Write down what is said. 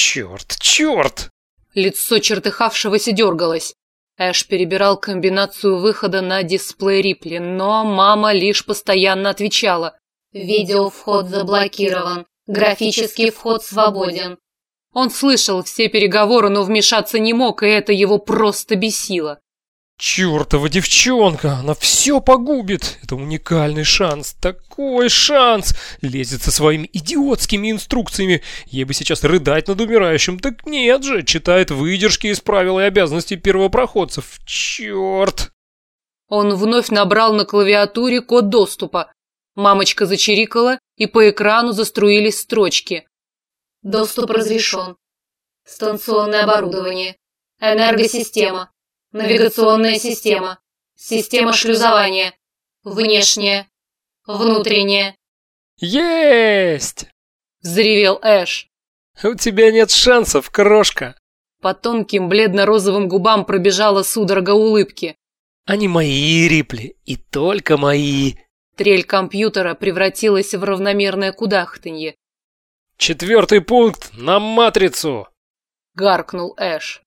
Черт, черт! Лицо чертыхавшегося дергалось. Эш перебирал комбинацию выхода на дисплей Рипли, но мама лишь постоянно отвечала. «Видеовход заблокирован. Графический вход свободен». Он слышал все переговоры, но вмешаться не мог, и это его просто бесило. Чёртова девчонка, она все погубит. Это уникальный шанс, такой шанс. Лезет со своими идиотскими инструкциями. Ей бы сейчас рыдать над умирающим. Так нет же, читает выдержки из правил и обязанностей первопроходцев. Черт! Он вновь набрал на клавиатуре код доступа. Мамочка зачирикала, и по экрану заструились строчки. Доступ разрешен. Станционное оборудование. Энергосистема. Навигационная система. Система шлюзования. Внешняя. Внутренняя. Есть! Взревел Эш. У тебя нет шансов, крошка. По тонким бледно-розовым губам пробежала судорога улыбки. Они мои, Рипли, и только мои. Трель компьютера превратилась в равномерное кудахтанье. Четвертый пункт на матрицу. Гаркнул Эш.